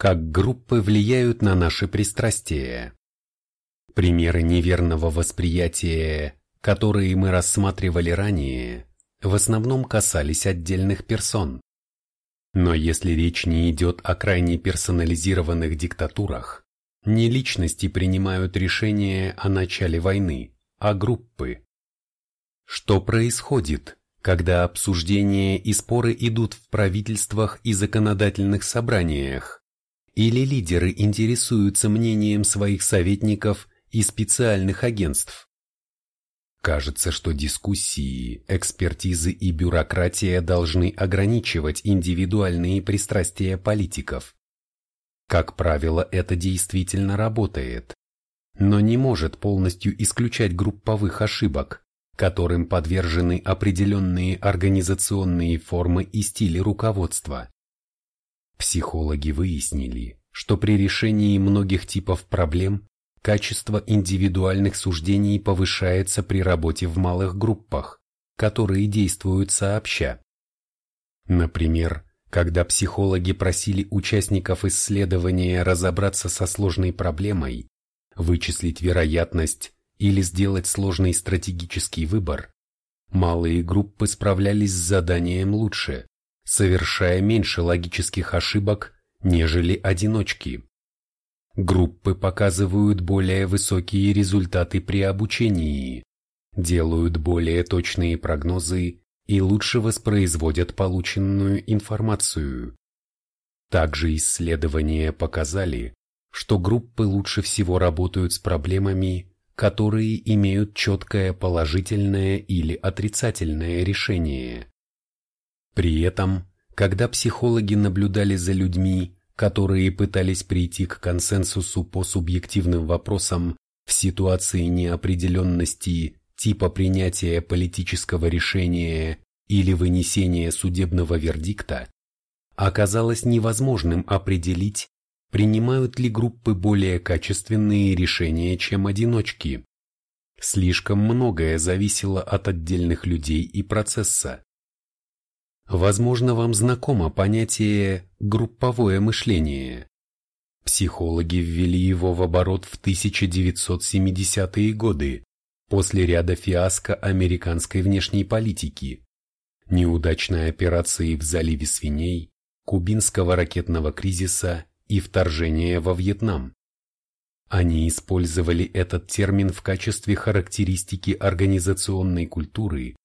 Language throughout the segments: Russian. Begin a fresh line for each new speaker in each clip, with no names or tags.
как группы влияют на наши пристрастия. Примеры неверного восприятия, которые мы рассматривали ранее, в основном касались отдельных персон. Но если речь не идет о крайне персонализированных диктатурах, не личности принимают решения о начале войны, а группы. Что происходит, когда обсуждения и споры идут в правительствах и законодательных собраниях, или лидеры интересуются мнением своих советников и специальных агентств? Кажется, что дискуссии, экспертизы и бюрократия должны ограничивать индивидуальные пристрастия политиков. Как правило, это действительно работает, но не может полностью исключать групповых ошибок, которым подвержены определенные организационные формы и стили руководства. Психологи выяснили, что при решении многих типов проблем Качество индивидуальных суждений повышается при работе в малых группах, которые действуют сообща. Например, когда психологи просили участников исследования разобраться со сложной проблемой, вычислить вероятность или сделать сложный стратегический выбор, малые группы справлялись с заданием лучше, совершая меньше логических ошибок, нежели одиночки. Группы показывают более высокие результаты при обучении, делают более точные прогнозы и лучше воспроизводят полученную информацию. Также исследования показали, что группы лучше всего работают с проблемами, которые имеют четкое положительное или отрицательное решение. При этом, когда психологи наблюдали за людьми, которые пытались прийти к консенсусу по субъективным вопросам в ситуации неопределенности типа принятия политического решения или вынесения судебного вердикта, оказалось невозможным определить, принимают ли группы более качественные решения, чем одиночки. Слишком многое зависело от отдельных людей и процесса. Возможно, вам знакомо понятие «групповое мышление». Психологи ввели его в оборот в 1970-е годы, после ряда фиаско американской внешней политики, неудачной операции в заливе свиней, кубинского ракетного кризиса и вторжения во Вьетнам. Они использовали этот термин в качестве характеристики организационной культуры,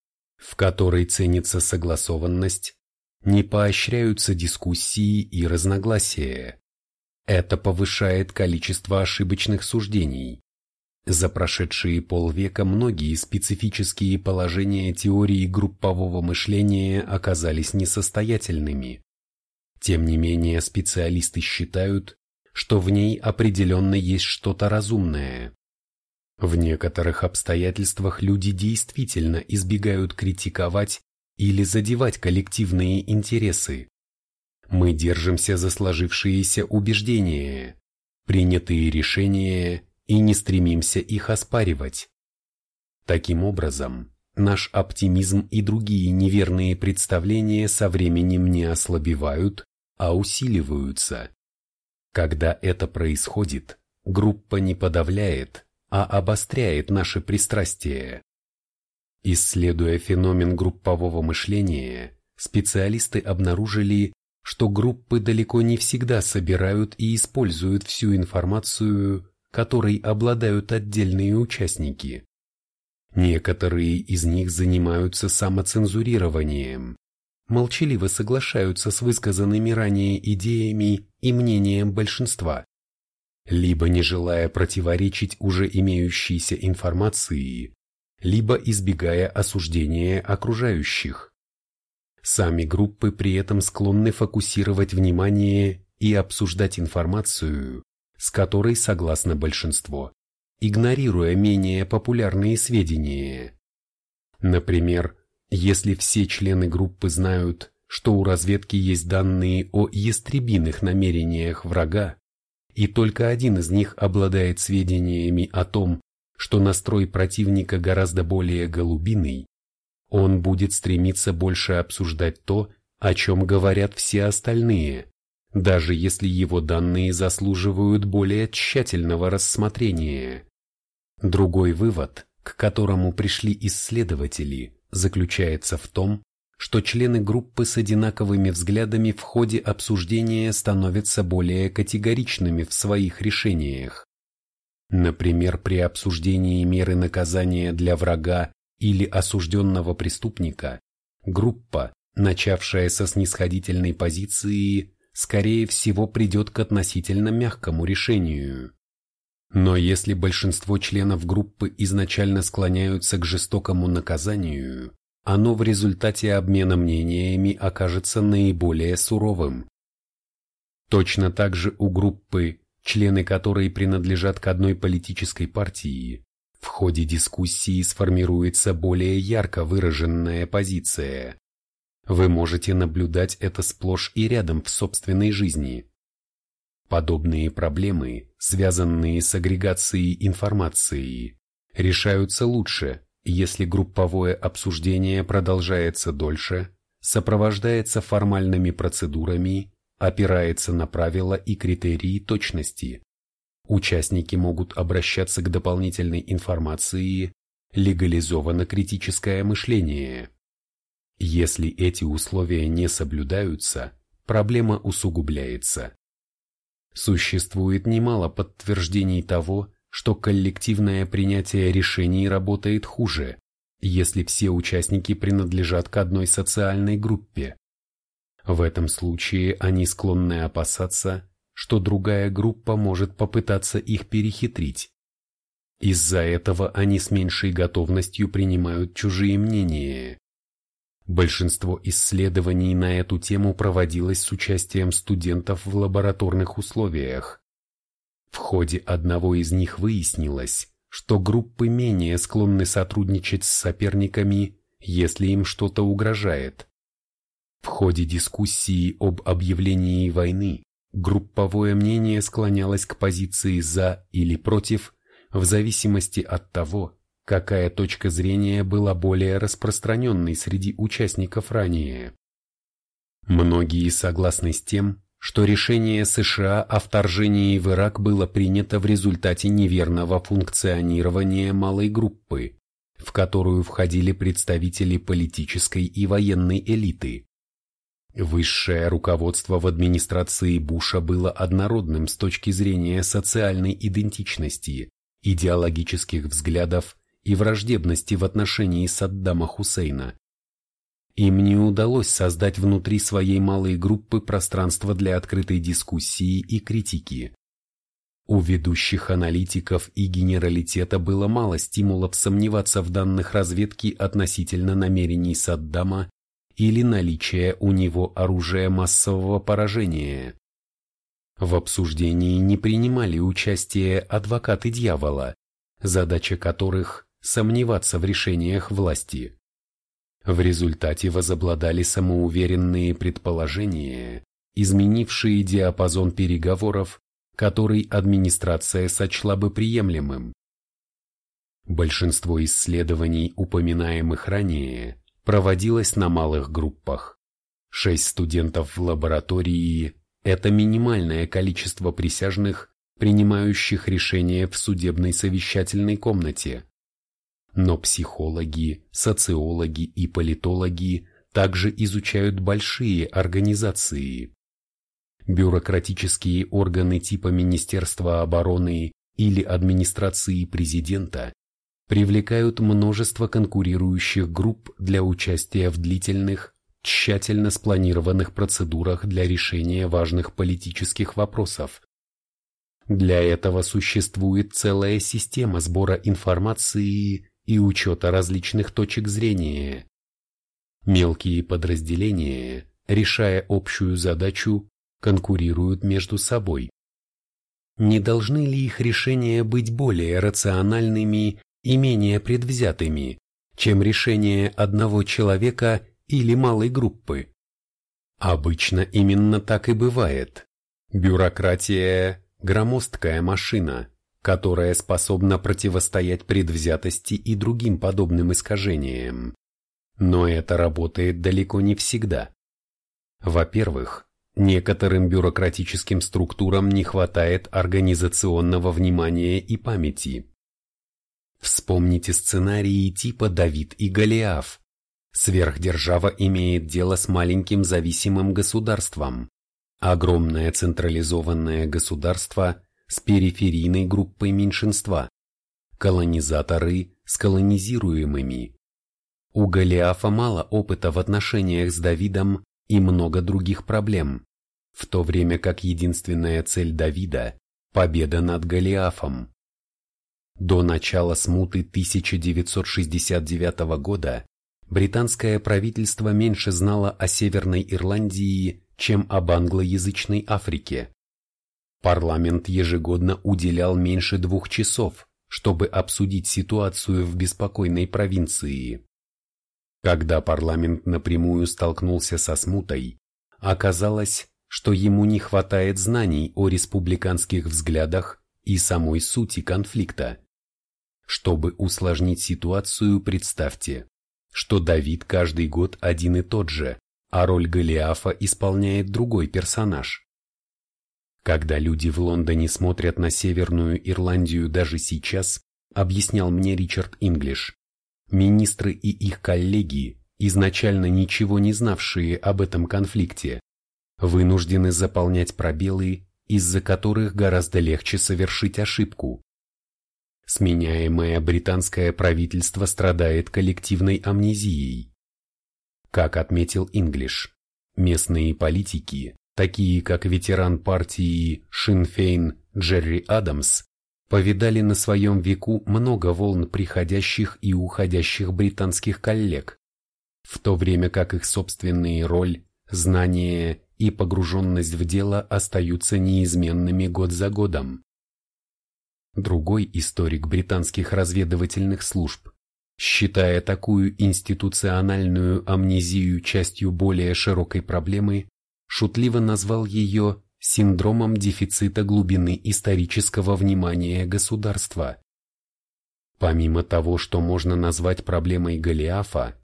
в которой ценится согласованность, не поощряются дискуссии и разногласия. Это повышает количество ошибочных суждений. За прошедшие полвека многие специфические положения теории группового мышления оказались несостоятельными. Тем не менее специалисты считают, что в ней определенно есть что-то разумное. В некоторых обстоятельствах люди действительно избегают критиковать или задевать коллективные интересы. Мы держимся за сложившиеся убеждения, принятые решения и не стремимся их оспаривать. Таким образом, наш оптимизм и другие неверные представления со временем не ослабевают, а усиливаются. Когда это происходит, группа не подавляет, а обостряет наши пристрастия. Исследуя феномен группового мышления, специалисты обнаружили, что группы далеко не всегда собирают и используют всю информацию, которой обладают отдельные участники. Некоторые из них занимаются самоцензурированием, молчаливо соглашаются с высказанными ранее идеями и мнением большинства либо не желая противоречить уже имеющейся информации, либо избегая осуждения окружающих. Сами группы при этом склонны фокусировать внимание и обсуждать информацию, с которой согласно большинство, игнорируя менее популярные сведения. Например, если все члены группы знают, что у разведки есть данные о ястребиных намерениях врага, и только один из них обладает сведениями о том, что настрой противника гораздо более голубиный, он будет стремиться больше обсуждать то, о чем говорят все остальные, даже если его данные заслуживают более тщательного рассмотрения. Другой вывод, к которому пришли исследователи, заключается в том, что члены группы с одинаковыми взглядами в ходе обсуждения становятся более категоричными в своих решениях. Например, при обсуждении меры наказания для врага или осужденного преступника, группа, начавшая со снисходительной позиции, скорее всего придет к относительно мягкому решению. Но если большинство членов группы изначально склоняются к жестокому наказанию, оно в результате обмена мнениями окажется наиболее суровым. Точно так же у группы, члены которой принадлежат к одной политической партии, в ходе дискуссии сформируется более ярко выраженная позиция. Вы можете наблюдать это сплошь и рядом в собственной жизни. Подобные проблемы, связанные с агрегацией информации, решаются лучше, если групповое обсуждение продолжается дольше, сопровождается формальными процедурами, опирается на правила и критерии точности. Участники могут обращаться к дополнительной информации, легализовано критическое мышление. Если эти условия не соблюдаются, проблема усугубляется. Существует немало подтверждений того, что коллективное принятие решений работает хуже, если все участники принадлежат к одной социальной группе. В этом случае они склонны опасаться, что другая группа может попытаться их перехитрить. Из-за этого они с меньшей готовностью принимают чужие мнения. Большинство исследований на эту тему проводилось с участием студентов в лабораторных условиях. В ходе одного из них выяснилось, что группы менее склонны сотрудничать с соперниками, если им что-то угрожает. В ходе дискуссии об объявлении войны групповое мнение склонялось к позиции «за» или «против» в зависимости от того, какая точка зрения была более распространенной среди участников ранее. Многие согласны с тем, что решение США о вторжении в Ирак было принято в результате неверного функционирования малой группы, в которую входили представители политической и военной элиты. Высшее руководство в администрации Буша было однородным с точки зрения социальной идентичности, идеологических взглядов и враждебности в отношении Саддама Хусейна. Им не удалось создать внутри своей малой группы пространство для открытой дискуссии и критики. У ведущих аналитиков и генералитета было мало стимулов сомневаться в данных разведки относительно намерений Саддама или наличия у него оружия массового поражения. В обсуждении не принимали участие адвокаты дьявола, задача которых сомневаться в решениях власти. В результате возобладали самоуверенные предположения, изменившие диапазон переговоров, который администрация сочла бы приемлемым. Большинство исследований, упоминаемых ранее, проводилось на малых группах. Шесть студентов в лаборатории – это минимальное количество присяжных, принимающих решения в судебной совещательной комнате. Но психологи, социологи и политологи также изучают большие организации. Бюрократические органы типа Министерства обороны или администрации президента привлекают множество конкурирующих групп для участия в длительных, тщательно спланированных процедурах для решения важных политических вопросов. Для этого существует целая система сбора информации и учета различных точек зрения. Мелкие подразделения, решая общую задачу, конкурируют между собой. Не должны ли их решения быть более рациональными и менее предвзятыми, чем решения одного человека или малой группы? Обычно именно так и бывает. Бюрократия – громоздкая машина, которая способна противостоять предвзятости и другим подобным искажениям. Но это работает далеко не всегда. Во-первых, некоторым бюрократическим структурам не хватает организационного внимания и памяти. Вспомните сценарии типа «Давид и Голиаф». Сверхдержава имеет дело с маленьким зависимым государством. Огромное централизованное государство с периферийной группой меньшинства. Колонизаторы с колонизируемыми. У Голиафа мало опыта в отношениях с Давидом и много других проблем, в то время как единственная цель Давида – победа над Голиафом. До начала смуты 1969 года британское правительство меньше знало о Северной Ирландии, чем об англоязычной Африке. Парламент ежегодно уделял меньше двух часов, чтобы обсудить ситуацию в беспокойной провинции. Когда парламент напрямую столкнулся со смутой, оказалось, что ему не хватает знаний о республиканских взглядах и самой сути конфликта. Чтобы усложнить ситуацию, представьте, что Давид каждый год один и тот же, а роль Голиафа исполняет другой персонаж. Когда люди в Лондоне смотрят на Северную Ирландию даже сейчас, объяснял мне Ричард Инглиш, министры и их коллеги, изначально ничего не знавшие об этом конфликте, вынуждены заполнять пробелы, из-за которых гораздо легче совершить ошибку. Сменяемое британское правительство страдает коллективной амнезией. Как отметил Инглиш, местные политики, такие как ветеран партии Шинфейн Джерри Адамс, повидали на своем веку много волн приходящих и уходящих британских коллег, в то время как их собственные роль, знания и погруженность в дело остаются неизменными год за годом. Другой историк британских разведывательных служб, считая такую институциональную амнезию частью более широкой проблемы, шутливо назвал ее синдромом дефицита глубины исторического внимания государства. Помимо того, что можно назвать проблемой Голиафа,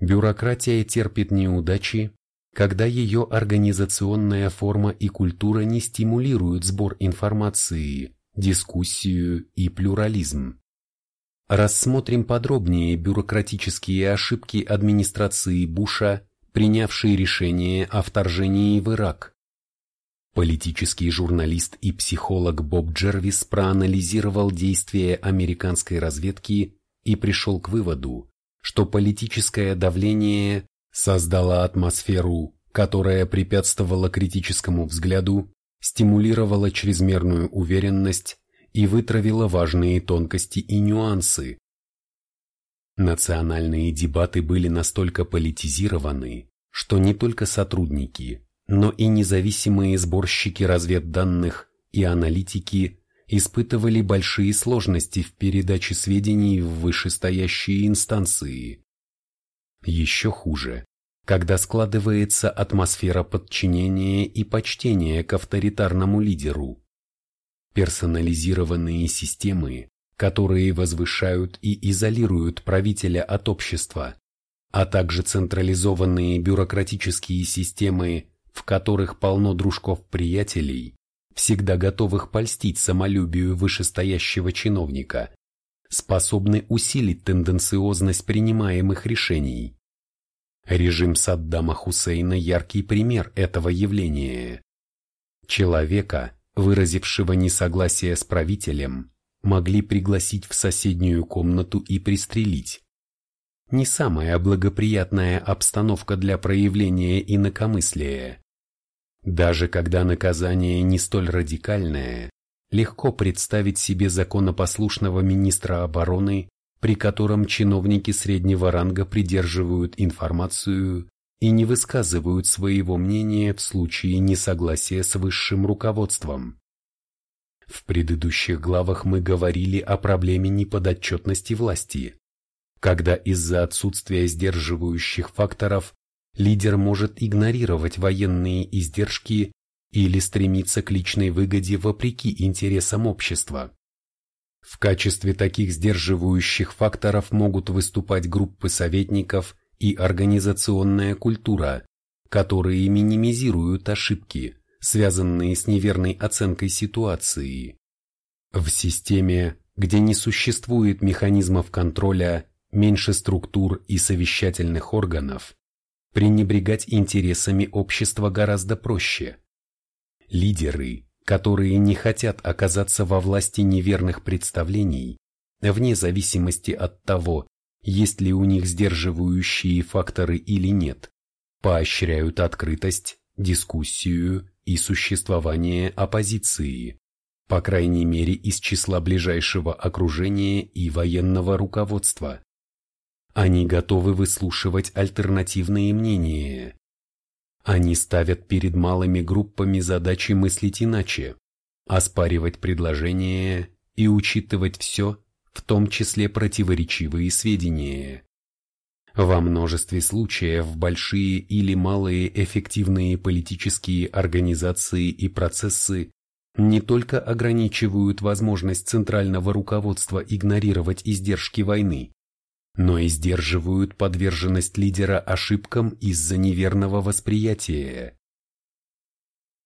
бюрократия терпит неудачи, когда ее организационная форма и культура не стимулируют сбор информации, дискуссию и плюрализм. Рассмотрим подробнее бюрократические ошибки администрации Буша, принявшей решение о вторжении в Ирак. Политический журналист и психолог Боб Джервис проанализировал действия американской разведки и пришел к выводу, что политическое давление создало атмосферу, которая препятствовала критическому взгляду, стимулировала чрезмерную уверенность и вытравила важные тонкости и нюансы. Национальные дебаты были настолько политизированы, что не только сотрудники, но и независимые сборщики разведданных и аналитики испытывали большие сложности в передаче сведений в вышестоящие инстанции. Еще хуже, когда складывается атмосфера подчинения и почтения к авторитарному лидеру. Персонализированные системы, которые возвышают и изолируют правителя от общества, а также централизованные бюрократические системы в которых полно дружков-приятелей, всегда готовых польстить самолюбию вышестоящего чиновника, способны усилить тенденциозность принимаемых решений. Режим Саддама Хусейна – яркий пример этого явления. Человека, выразившего несогласие с правителем, могли пригласить в соседнюю комнату и пристрелить. Не самая благоприятная обстановка для проявления инакомыслия. Даже когда наказание не столь радикальное, легко представить себе законопослушного министра обороны, при котором чиновники среднего ранга придерживают информацию и не высказывают своего мнения в случае несогласия с высшим руководством. В предыдущих главах мы говорили о проблеме неподотчетности власти, когда из-за отсутствия сдерживающих факторов лидер может игнорировать военные издержки или стремиться к личной выгоде вопреки интересам общества. В качестве таких сдерживающих факторов могут выступать группы советников и организационная культура, которые минимизируют ошибки, связанные с неверной оценкой ситуации. В системе, где не существует механизмов контроля, меньше структур и совещательных органов, пренебрегать интересами общества гораздо проще. Лидеры, которые не хотят оказаться во власти неверных представлений, вне зависимости от того, есть ли у них сдерживающие факторы или нет, поощряют открытость, дискуссию и существование оппозиции, по крайней мере из числа ближайшего окружения и военного руководства. Они готовы выслушивать альтернативные мнения. Они ставят перед малыми группами задачи мыслить иначе, оспаривать предложения и учитывать все, в том числе противоречивые сведения. Во множестве случаев большие или малые эффективные политические организации и процессы не только ограничивают возможность центрального руководства игнорировать издержки войны, но и сдерживают подверженность лидера ошибкам из-за неверного восприятия.